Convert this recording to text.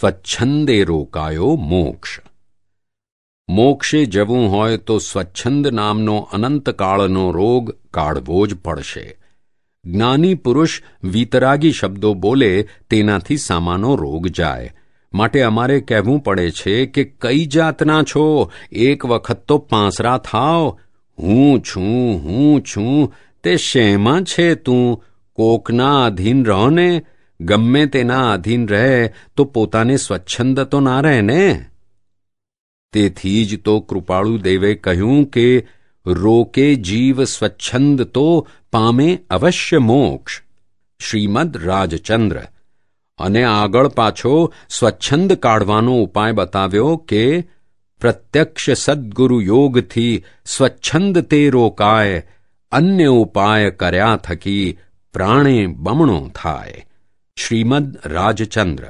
સ્વચ્છંદે રોકાયો મોક્ષ. મોક્ષે જવું હોય તો સ્વચ્છંદ નામનો અનંતકાળનો રોગ કાઢવો જ પડશે. જ્ઞાની પુરુષ વીતરાગી શબ્દો બોલે તેનાથી સામાનો રોગ જાય. માટે અમારે કહેવું પડે છે કે કઈ જાતના છો? એક વખત તો પાંસરા થાવ. હું છું હું છું. તે શેમાં છે તું? કોકના અધીન રહો ને? ગમે તેના આધીન રહે, તો પોતાને સ્વચ્છંદ તો ના રહે ને? તેથી જ તો કૃપાળુ દેવે કહ્યું કે, રોકે જીવ સ્વચ્છંદ તો પામે અવશ્ય મોક્ષ. શ્રીમદ રાજચંદ્ર. અને આગળ પાછો સ્વચ્છંદ કાઢવાનો ઉપાય બતાવ્યો કે, પ્રત્યક્ષ સદગુરુ યોગથી સ્વચ્છંદ તે રોકાય, અન્ય ઉપાય કર્યા થકી પ્રાણે બમણો થાય. શ્રીમદ રાજચંદ્ર